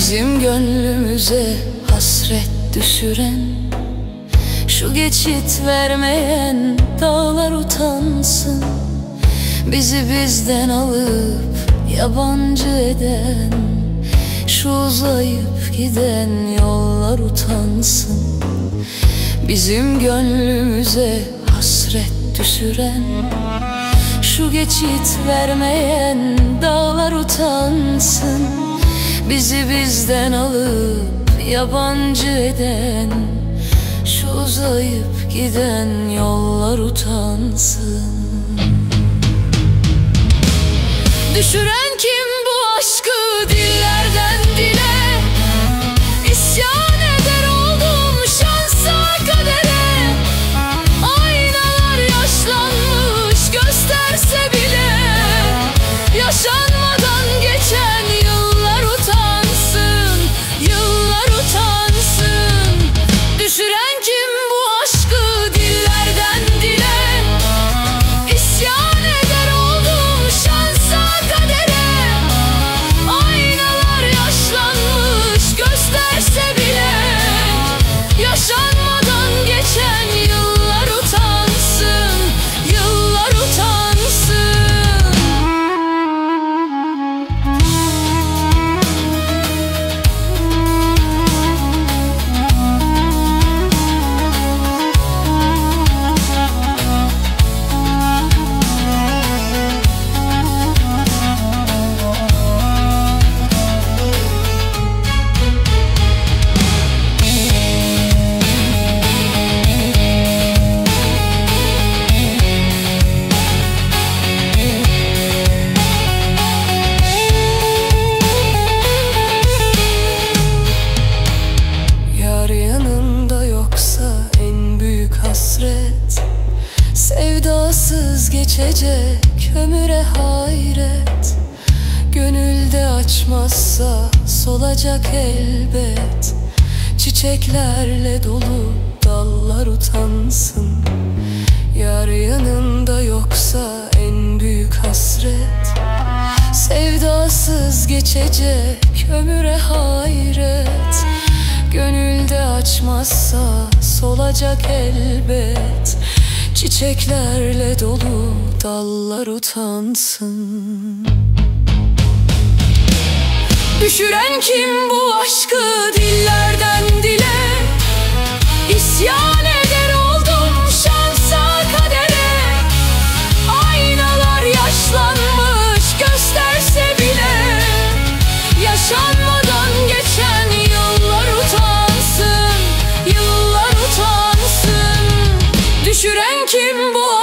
Bizim gönlümüze hasret düşüren Şu geçit vermeyen dağlar utansın. Bizi bizden alıp yabancı eden Şu uzayıp giden yollar utansın. Bizim gönlümüze hasret düşüren Şu geçit vermeyen dağlar utansın Bizi bizden alıp yabancı eden Şu uzayıp giden yollar utansın. Düşüren kim bu aşkı dillerden Sevdasız geçecek ömüre hayret. Gönülde açmazsa solacak elbet. Çiçeklerle dolu dallar utansın. Yar yanında yoksa en büyük hasret. Sevdasız geçecek ömüre hayret. Gönülde açmazsa solacak elbet Çiçeklerle dolu dallar utansın. Düşüren kim bu aşkı dillerden dile? İsyan Düşüren kim bu